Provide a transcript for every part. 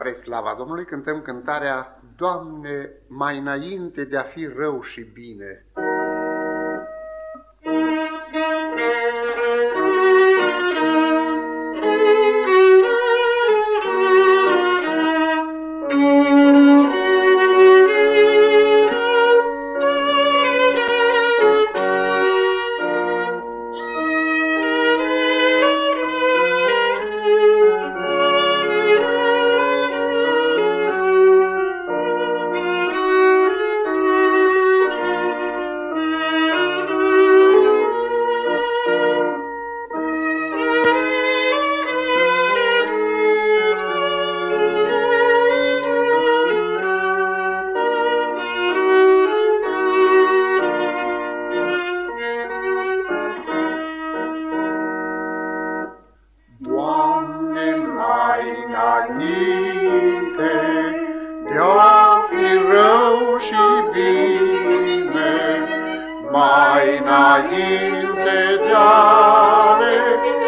Spre slava Domnului cântăm cântarea Doamne, mai înainte de a fi rău și bine. mai înainte de are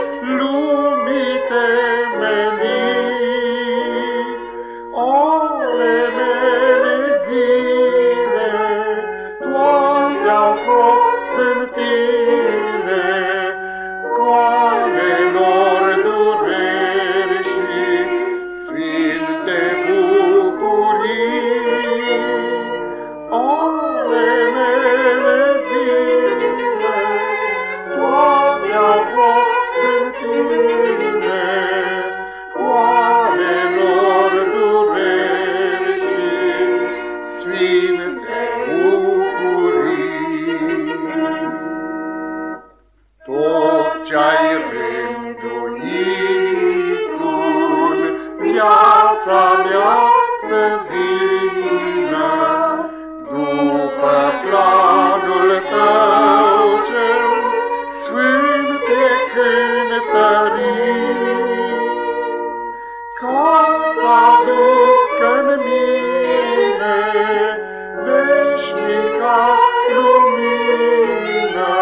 veșnica lumină,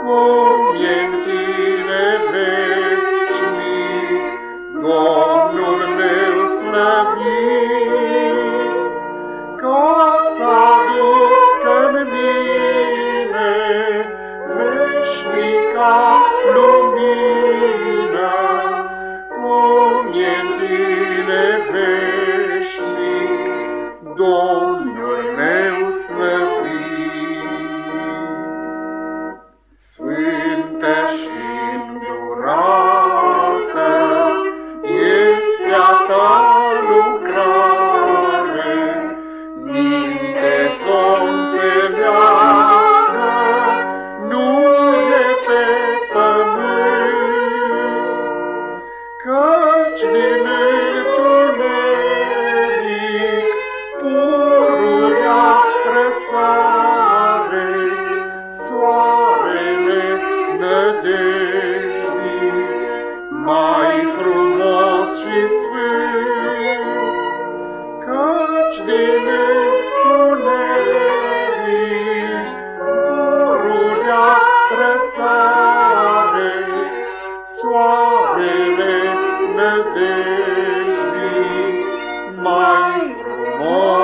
cum e în tine veșnic, Domnul meu slăvit, ca să aduc în mine veșnica lumină, cum e în tine veșnic, Domnul nădejdii mai frumos.